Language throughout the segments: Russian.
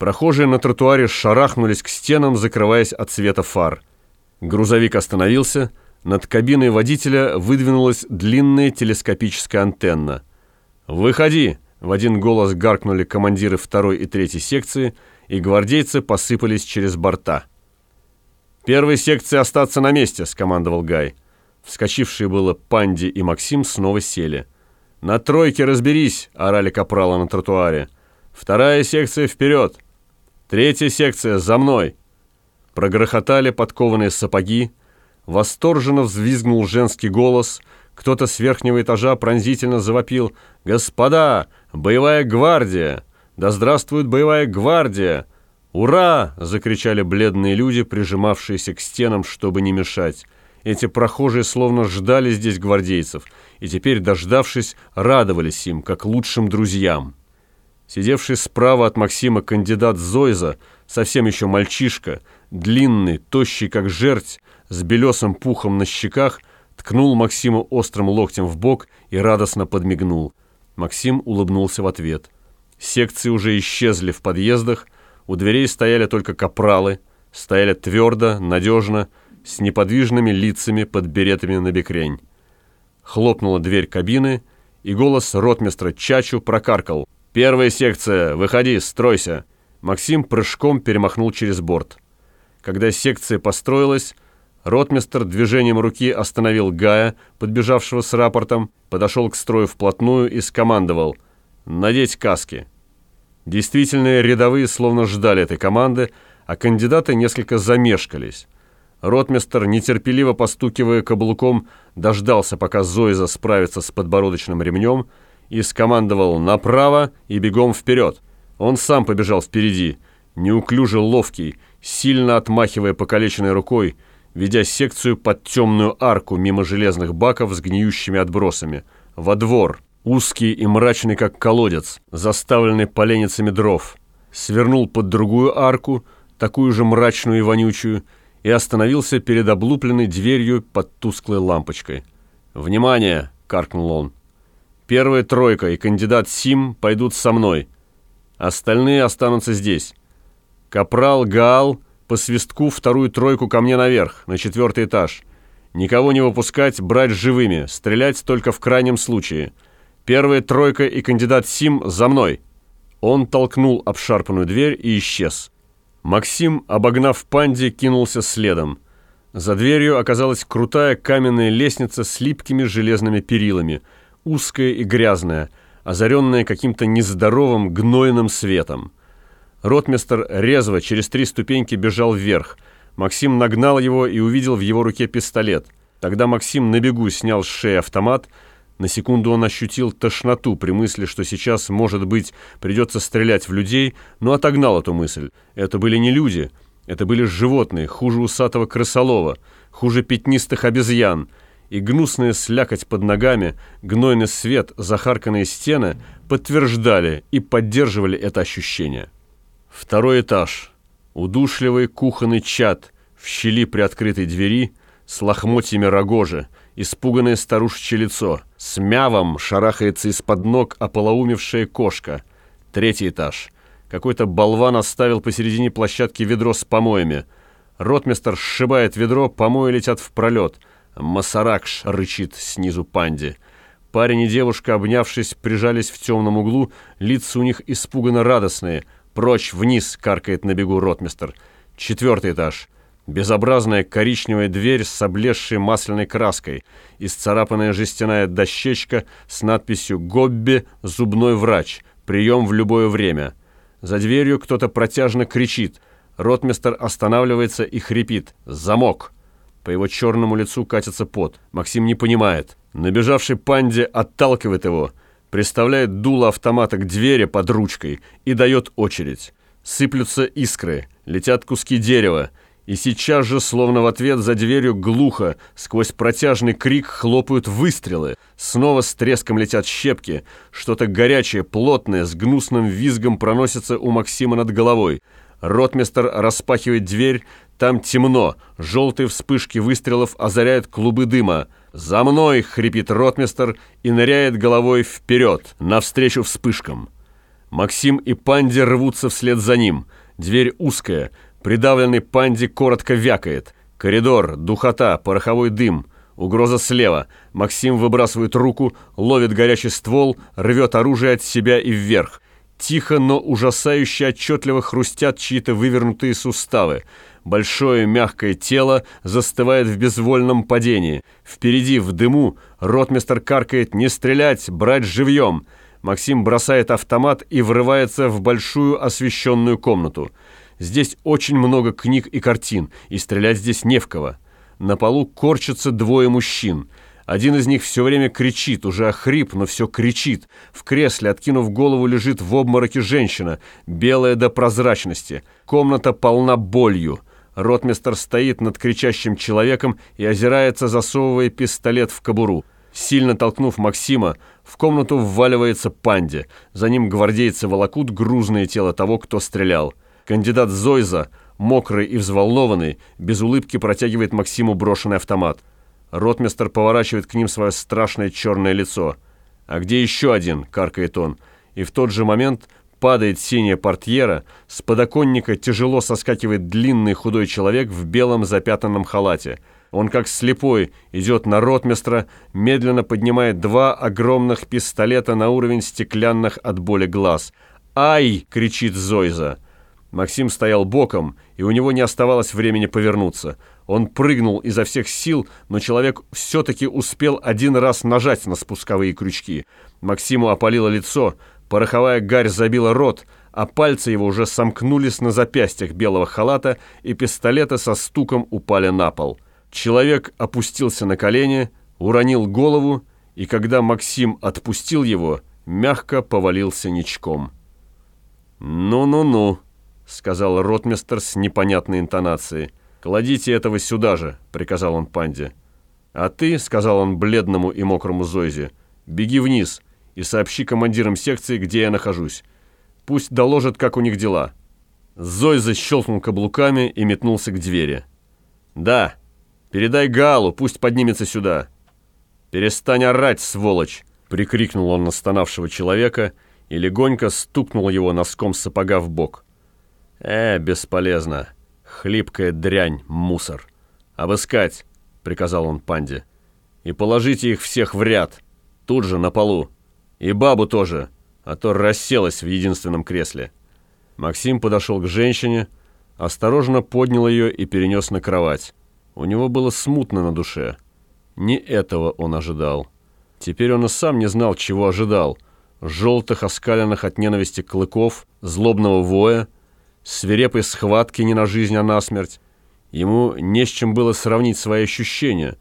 Прохожие на тротуаре шарахнулись к стенам, закрываясь от света фар. Грузовик остановился, над кабиной водителя выдвинулась длинная телескопическая антенна. «Выходи!» — в один голос гаркнули командиры второй и третьей секции, и гвардейцы посыпались через борта. «Первой секции остаться на месте!» — скомандовал Гай. Вскочившие было Панди и Максим снова сели. «На тройке разберись!» — орали капрала на тротуаре. «Вторая секция вперед! Третья секция за мной!» Прогрохотали подкованные сапоги. Восторженно взвизгнул женский голос. Кто-то с верхнего этажа пронзительно завопил. «Господа! Боевая гвардия! Да здравствует боевая гвардия!» «Ура!» — закричали бледные люди, прижимавшиеся к стенам, чтобы не мешать. Эти прохожие словно ждали здесь гвардейцев, и теперь, дождавшись, радовались им, как лучшим друзьям. Сидевший справа от Максима кандидат Зойза, совсем еще мальчишка, длинный, тощий как жерть, с белесым пухом на щеках, ткнул Максиму острым локтем в бок и радостно подмигнул. Максим улыбнулся в ответ. Секции уже исчезли в подъездах, у дверей стояли только капралы, стояли твердо, надежно, с неподвижными лицами под беретами на бекрень. Хлопнула дверь кабины, и голос ротмистра Чачу прокаркал. «Первая секция! Выходи, стройся!» Максим прыжком перемахнул через борт. Когда секция построилась, ротмистр движением руки остановил Гая, подбежавшего с рапортом, подошел к строю вплотную и скомандовал «Надеть каски». Действительно, рядовые словно ждали этой команды, а кандидаты несколько замешкались. Ротмистр, нетерпеливо постукивая каблуком, дождался, пока Зоиза справится с подбородочным ремнем, и скомандовал «направо» и бегом вперед. Он сам побежал впереди, неуклюже ловкий, сильно отмахивая покалеченной рукой, ведя секцию под темную арку мимо железных баков с гниющими отбросами, во двор, узкий и мрачный, как колодец, заставленный поленницами дров, свернул под другую арку, такую же мрачную и вонючую, и остановился перед облупленной дверью под тусклой лампочкой. «Внимание!» — каркнул он. «Первая тройка и кандидат Сим пойдут со мной. Остальные останутся здесь. Капрал Гаал по свистку вторую тройку ко мне наверх, на четвертый этаж. Никого не выпускать, брать живыми, стрелять только в крайнем случае. Первая тройка и кандидат Сим за мной». Он толкнул обшарпанную дверь и исчез. Максим, обогнав панди, кинулся следом. За дверью оказалась крутая каменная лестница с липкими железными перилами, узкая и грязная, озаренная каким-то нездоровым гнойным светом. Ротмистер резво через три ступеньки бежал вверх. Максим нагнал его и увидел в его руке пистолет. Тогда Максим на бегу снял с шеи автомат, на секунду он ощутил тошноту при мысли, что сейчас, может быть, придется стрелять в людей, но отогнал эту мысль. Это были не люди, это были животные, хуже усатого крысолова, хуже пятнистых обезьян. И гнусная слякоть под ногами, гнойный свет, захарканные стены подтверждали и поддерживали это ощущение. Второй этаж. Удушливый кухонный чад в щели приоткрытой двери с лохмотьями рогожи, испуганное старушечье лицо. С мявом шарахается из-под ног ополоумевшая кошка. Третий этаж. Какой-то болван оставил посередине площадки ведро с помоями. Ротмистер сшибает ведро, помои летят в пролет. Масаракш рычит снизу панди. Парень и девушка, обнявшись, прижались в темном углу, лица у них испуганно радостные. «Прочь, вниз!» — каркает на бегу ротмистер. Четвертый этаж. Безобразная коричневая дверь с облезшей масляной краской, исцарапанная жестяная дощечка с надписью «Гобби, зубной врач, прием в любое время». За дверью кто-то протяжно кричит. Ротмистер останавливается и хрипит «Замок!». По его черному лицу катится пот. Максим не понимает. Набежавший панде отталкивает его, приставляет дуло автомата к двери под ручкой и дает очередь. Сыплются искры, летят куски дерева, и сейчас же, словно в ответ за дверью глухо, сквозь протяжный крик хлопают выстрелы. Снова с треском летят щепки. Что-то горячее, плотное, с гнусным визгом проносится у Максима над головой. Ротмистер распахивает дверь. Там темно. Желтые вспышки выстрелов озаряют клубы дыма. «За мной!» — хрипит ротмистер и ныряет головой вперед, навстречу вспышкам. Максим и Панди рвутся вслед за ним. Дверь узкая. Придавленный Панди коротко вякает. Коридор, духота, пороховой дым. Угроза слева. Максим выбрасывает руку, ловит горячий ствол, рвет оружие от себя и вверх. Тихо, но ужасающе отчетливо хрустят чьи-то вывернутые суставы. Большое мягкое тело застывает в безвольном падении. Впереди, в дыму, ротмистер каркает «Не стрелять! Брать живьем!» Максим бросает автомат и врывается в большую освещенную комнату. Здесь очень много книг и картин, и стрелять здесь не в кого. На полу корчатся двое мужчин. Один из них все время кричит, уже охрип, но все кричит. В кресле, откинув голову, лежит в обмороке женщина, белая до прозрачности. Комната полна болью. Ротмистер стоит над кричащим человеком и озирается, засовывая пистолет в кобуру. Сильно толкнув Максима, в комнату вваливается панди. За ним гвардейцы волокут грузное тело того, кто стрелял. Кандидат Зойза мокрый и взволнованный, без улыбки протягивает Максиму брошенный автомат. Ротмистер поворачивает к ним свое страшное черное лицо. «А где еще один?» – каркает он. И в тот же момент падает синяя портьера, с подоконника тяжело соскакивает длинный худой человек в белом запятанном халате. Он, как слепой, идет на ротмистра, медленно поднимает два огромных пистолета на уровень стеклянных от боли глаз. «Ай!» – кричит Зойза. Максим стоял боком, и у него не оставалось времени повернуться. Он прыгнул изо всех сил, но человек все-таки успел один раз нажать на спусковые крючки. Максиму опалило лицо, пороховая гарь забила рот, а пальцы его уже сомкнулись на запястьях белого халата, и пистолеты со стуком упали на пол. Человек опустился на колени, уронил голову, и когда Максим отпустил его, мягко повалился ничком. «Ну-ну-ну», — сказал ротмистер с непонятной интонацией. «Кладите этого сюда же», — приказал он панде. «А ты», — сказал он бледному и мокрому Зойзе, — «беги вниз и сообщи командирам секции, где я нахожусь. Пусть доложат, как у них дела». Зойза щелкнул каблуками и метнулся к двери. «Да, передай Галу, пусть поднимется сюда». «Перестань орать, сволочь!» — прикрикнул он на стонавшего человека и легонько стукнул его носком сапога в бок. «Э, бесполезно. Хлипкая дрянь, мусор. Обыскать!» — приказал он панде. «И положите их всех в ряд, тут же на полу. И бабу тоже, а то расселась в единственном кресле». Максим подошел к женщине, осторожно поднял ее и перенес на кровать. У него было смутно на душе. Не этого он ожидал. Теперь он и сам не знал, чего ожидал. Желтых, оскаленных от ненависти клыков, злобного воя — свирепой схватки не на жизнь, а на смерть. Ему не с чем было сравнить свои ощущения,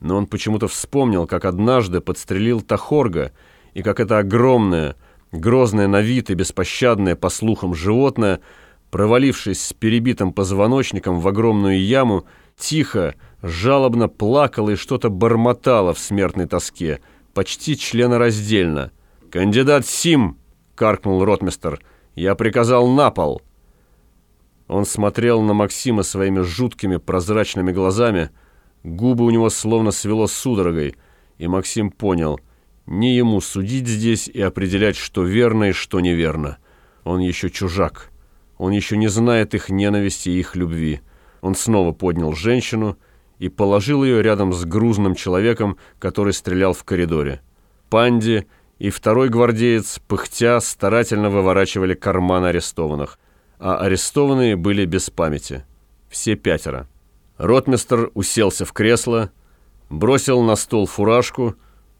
но он почему-то вспомнил, как однажды подстрелил Тахорга, и как это огромное, грозное на вид и беспощадное, по слухам, животное, провалившись с перебитым позвоночником в огромную яму, тихо, жалобно плакало и что-то бормотало в смертной тоске, почти членораздельно. «Кандидат Сим!» — каркнул ротмистер. «Я приказал на пол!» Он смотрел на Максима своими жуткими прозрачными глазами, губы у него словно свело судорогой, и Максим понял, не ему судить здесь и определять, что верно и что неверно. Он еще чужак, он еще не знает их ненависти и их любви. Он снова поднял женщину и положил ее рядом с грузным человеком, который стрелял в коридоре. Панди и второй гвардеец, пыхтя, старательно выворачивали карман арестованных а арестованные были без памяти. Все пятеро. Ротмистер уселся в кресло, бросил на стол фуражку,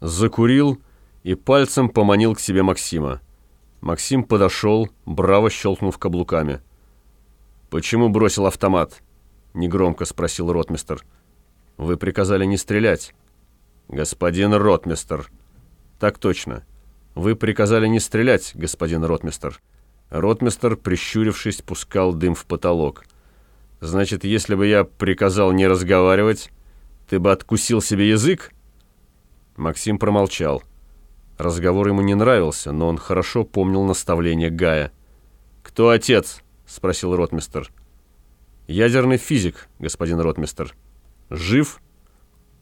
закурил и пальцем поманил к себе Максима. Максим подошел, браво щелкнув каблуками. «Почему бросил автомат?» — негромко спросил ротмистер. «Вы приказали не стрелять». «Господин ротмистер». «Так точно. Вы приказали не стрелять, господин ротмистер». Ротмистер, прищурившись, пускал дым в потолок. «Значит, если бы я приказал не разговаривать, ты бы откусил себе язык?» Максим промолчал. Разговор ему не нравился, но он хорошо помнил наставление Гая. «Кто отец?» — спросил ротмистер. «Ядерный физик, господин ротмистер». «Жив?»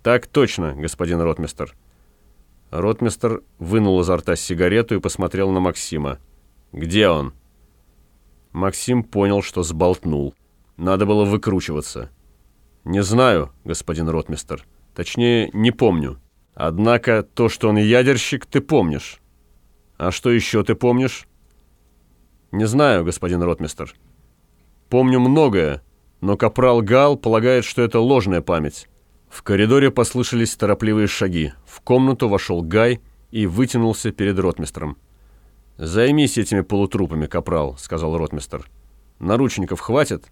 «Так точно, господин ротмистер». Ротмистер вынул изо рта сигарету и посмотрел на Максима. Где он?» Максим понял, что сболтнул. Надо было выкручиваться. «Не знаю, господин ротмистер. Точнее, не помню. Однако то, что он ядерщик, ты помнишь. А что еще ты помнишь?» «Не знаю, господин ротмистер. Помню многое, но капрал Гал полагает, что это ложная память». В коридоре послышались торопливые шаги. В комнату вошел Гай и вытянулся перед ротмистром. «Займись этими полутрупами, капрал», — сказал ротмистр. «Наручников хватит?»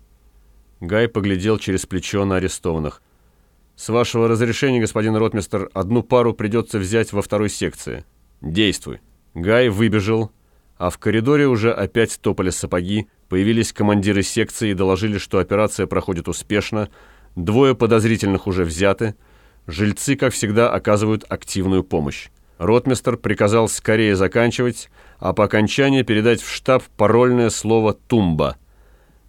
Гай поглядел через плечо на арестованных. «С вашего разрешения, господин ротмистр, одну пару придется взять во второй секции. Действуй». Гай выбежал, а в коридоре уже опять топали сапоги, появились командиры секции и доложили, что операция проходит успешно, двое подозрительных уже взяты, жильцы, как всегда, оказывают активную помощь. Ротмистр приказал скорее заканчивать, а по окончании передать в штаб парольное слово «тумба».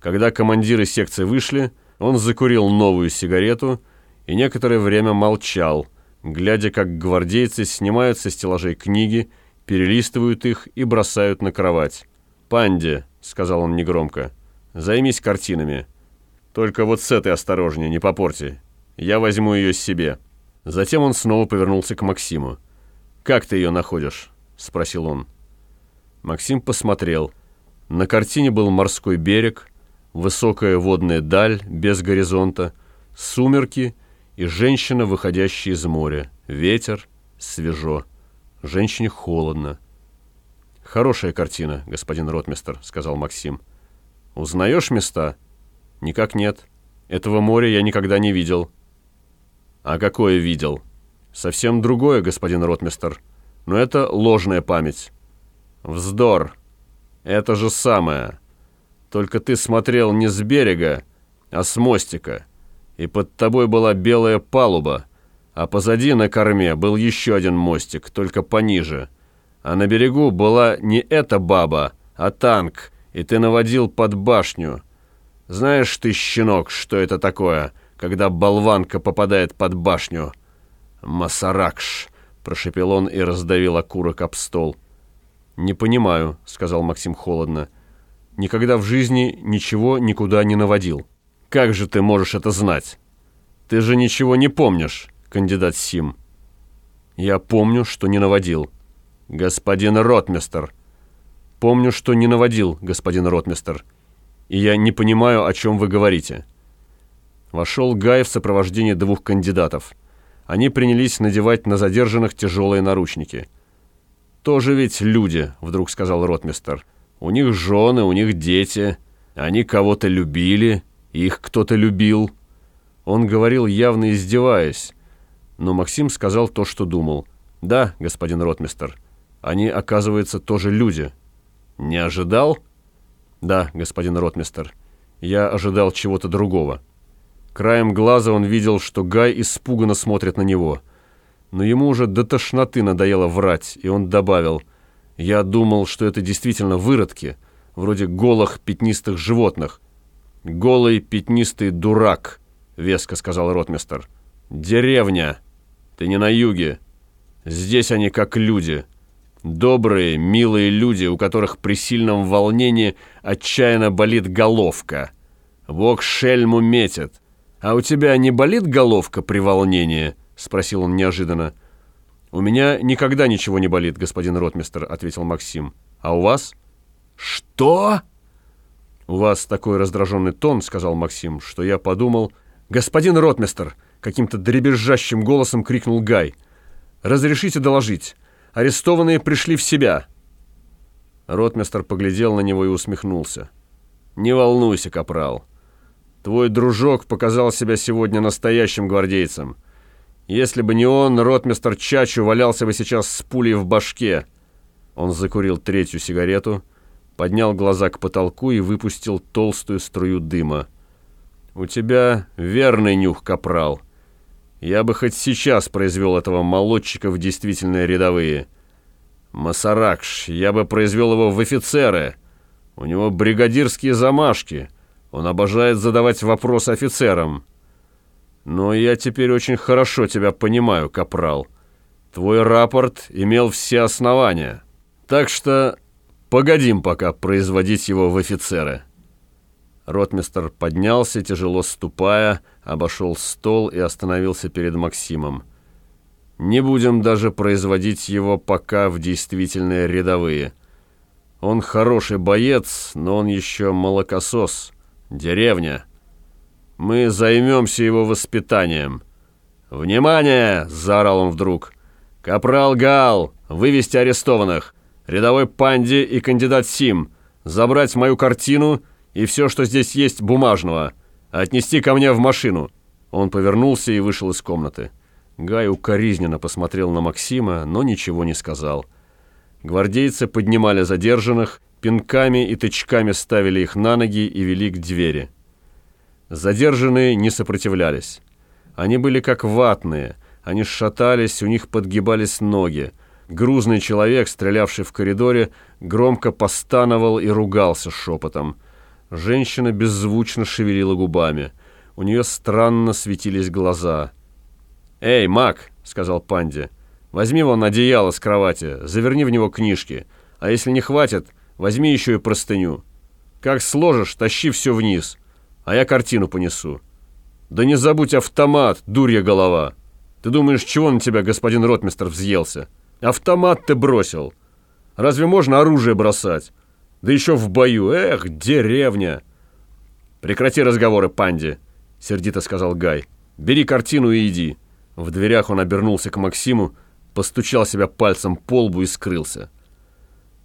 Когда командиры секции вышли, он закурил новую сигарету и некоторое время молчал, глядя, как гвардейцы снимают со стеллажей книги, перелистывают их и бросают на кровать. «Панди», — сказал он негромко, — «займись картинами. Только вот с этой осторожнее, не попорти. Я возьму ее себе». Затем он снова повернулся к Максиму. «Как ты ее находишь?» — спросил он. Максим посмотрел. На картине был морской берег, высокая водная даль без горизонта, сумерки и женщина, выходящая из моря. Ветер, свежо. Женщине холодно. «Хорошая картина, господин ротмистер», — сказал Максим. «Узнаешь места?» «Никак нет. Этого моря я никогда не видел». «А какое видел?» «Совсем другое, господин ротмистер. Но это ложная память». Вздор. Это же самое. Только ты смотрел не с берега, а с мостика. И под тобой была белая палуба, а позади на корме был еще один мостик, только пониже. А на берегу была не эта баба, а танк, и ты наводил под башню. Знаешь ты, щенок, что это такое, когда болванка попадает под башню? «Масаракш!» — прошепел он и раздавил окурок об стол. «Не понимаю», — сказал Максим холодно. «Никогда в жизни ничего никуда не наводил». «Как же ты можешь это знать? Ты же ничего не помнишь, кандидат Сим». «Я помню, что не наводил». «Господин ротмистер». «Помню, что не наводил, господин ротмистер. И я не понимаю, о чем вы говорите». Вошел Гай в сопровождении двух кандидатов. Они принялись надевать на задержанных тяжелые наручники – «Тоже ведь люди», — вдруг сказал ротмистер. «У них жены, у них дети. Они кого-то любили, их кто-то любил». Он говорил, явно издеваясь. Но Максим сказал то, что думал. «Да, господин ротмистер, они, оказывается, тоже люди». «Не ожидал?» «Да, господин ротмистер, я ожидал чего-то другого». Краем глаза он видел, что Гай испуганно смотрит на него — но ему уже до тошноты надоело врать, и он добавил, «Я думал, что это действительно выродки, вроде голых пятнистых животных». «Голый пятнистый дурак», — веско сказал ротмистер. «Деревня! Ты не на юге. Здесь они как люди. Добрые, милые люди, у которых при сильном волнении отчаянно болит головка. Бог шельму метит. А у тебя не болит головка при волнении?» — спросил он неожиданно. «У меня никогда ничего не болит, господин ротмистер», — ответил Максим. «А у вас?» «Что?» «У вас такой раздраженный тон», — сказал Максим, что я подумал... «Господин ротмистер!» — каким-то дребезжащим голосом крикнул Гай. «Разрешите доложить. Арестованные пришли в себя». Ротмистер поглядел на него и усмехнулся. «Не волнуйся, капрал. Твой дружок показал себя сегодня настоящим гвардейцем». Если бы не он, ротмистер Чачу валялся бы сейчас с пулей в башке. Он закурил третью сигарету, поднял глаза к потолку и выпустил толстую струю дыма. «У тебя верный нюх, капрал. Я бы хоть сейчас произвел этого молодчика в действительные рядовые. Масаракш, я бы произвел его в офицеры. У него бригадирские замашки. Он обожает задавать вопросы офицерам». «Но я теперь очень хорошо тебя понимаю, капрал. Твой рапорт имел все основания. Так что Погодим пока производить его в офицеры». Ротмистр поднялся, тяжело ступая, обошел стол и остановился перед Максимом. «Не будем даже производить его пока в действительные рядовые. Он хороший боец, но он еще молокосос. Деревня. Мы займемся его воспитанием». «Внимание!» – заорал он вдруг. «Капрал Гал, вывести арестованных! Рядовой Панди и кандидат Сим, забрать мою картину и все, что здесь есть бумажного, отнести ко мне в машину!» Он повернулся и вышел из комнаты. Гай укоризненно посмотрел на Максима, но ничего не сказал. Гвардейцы поднимали задержанных, пинками и тычками ставили их на ноги и вели к двери. Задержанные не сопротивлялись. Они были как ватные, они шатались, у них подгибались ноги. Грузный человек, стрелявший в коридоре, громко постановал и ругался шепотом. Женщина беззвучно шевелила губами. У нее странно светились глаза. «Эй, Мак!» — сказал Панди. «Возьми вон одеяло с кровати, заверни в него книжки. А если не хватит, возьми еще и простыню. Как сложишь, тащи все вниз, а я картину понесу». «Да не забудь автомат, дурья голова! Ты думаешь, чего на тебя господин ротмистр взъелся? Автомат ты бросил! Разве можно оружие бросать? Да еще в бою! Эх, деревня!» «Прекрати разговоры, панди!» — сердито сказал Гай. «Бери картину и иди!» В дверях он обернулся к Максиму, постучал себя пальцем по лбу и скрылся.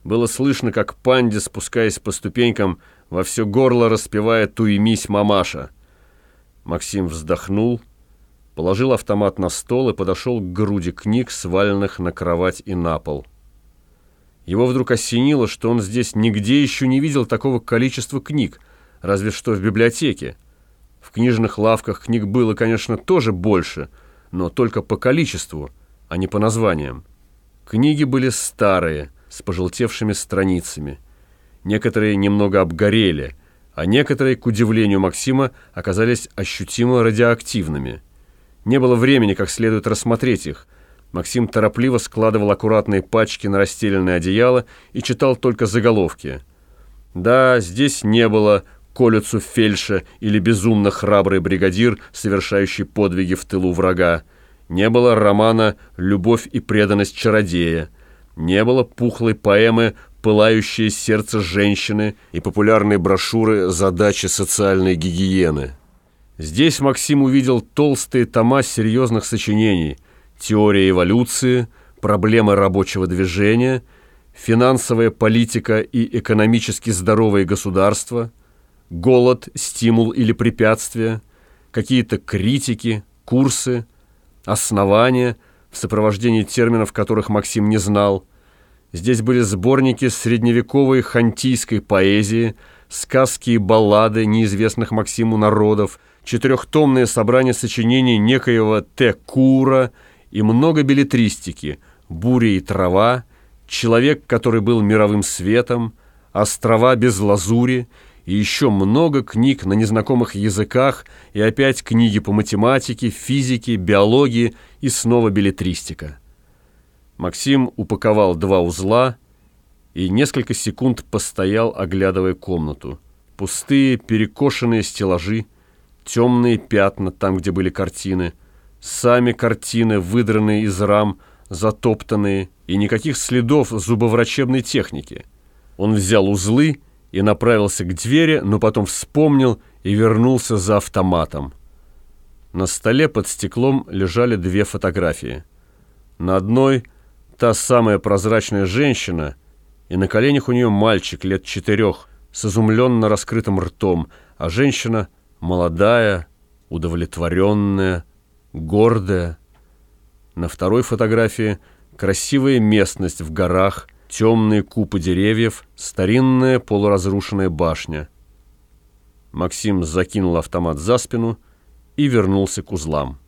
Было слышно, как панди, спускаясь по ступенькам, во все горло распевая «Туемись, мамаша!» Максим вздохнул, положил автомат на стол и подошел к груди книг, сваленных на кровать и на пол. Его вдруг осенило, что он здесь нигде еще не видел такого количества книг, разве что в библиотеке. В книжных лавках книг было, конечно, тоже больше, но только по количеству, а не по названиям. Книги были старые, с пожелтевшими страницами. Некоторые немного обгорели – а некоторые, к удивлению Максима, оказались ощутимо радиоактивными. Не было времени как следует рассмотреть их. Максим торопливо складывал аккуратные пачки на расстеленное одеяло и читал только заголовки. Да, здесь не было колицу фельдша или безумно храбрый бригадир, совершающий подвиги в тылу врага. Не было романа «Любовь и преданность чародея». Не было пухлой поэмы пылающее сердце женщины и популярные брошюры «Задачи социальной гигиены». Здесь Максим увидел толстые тома серьезных сочинений. «Теория эволюции», «Проблемы рабочего движения», «Финансовая политика и экономически здоровое государство», «Голод, стимул или препятствие», какие-то критики, курсы, основания, в сопровождении терминов, которых Максим не знал – Здесь были сборники средневековой хантийской поэзии, сказки и баллады неизвестных Максиму народов, четырехтомное собрание сочинений некоего Т. Кура и много билетристики, «Буря и трава», «Человек, который был мировым светом», «Острова без лазури» и еще много книг на незнакомых языках и опять книги по математике, физике, биологии и снова билетристика. Максим упаковал два узла и несколько секунд постоял, оглядывая комнату. Пустые, перекошенные стеллажи, темные пятна там, где были картины, сами картины, выдранные из рам, затоптанные, и никаких следов зубоврачебной техники. Он взял узлы и направился к двери, но потом вспомнил и вернулся за автоматом. На столе под стеклом лежали две фотографии. На одной – та самая прозрачная женщина, и на коленях у нее мальчик лет четырех с изумленно раскрытым ртом, а женщина молодая, удовлетворенная, гордая. На второй фотографии красивая местность в горах, темные купы деревьев, старинная полуразрушенная башня. Максим закинул автомат за спину и вернулся к узлам.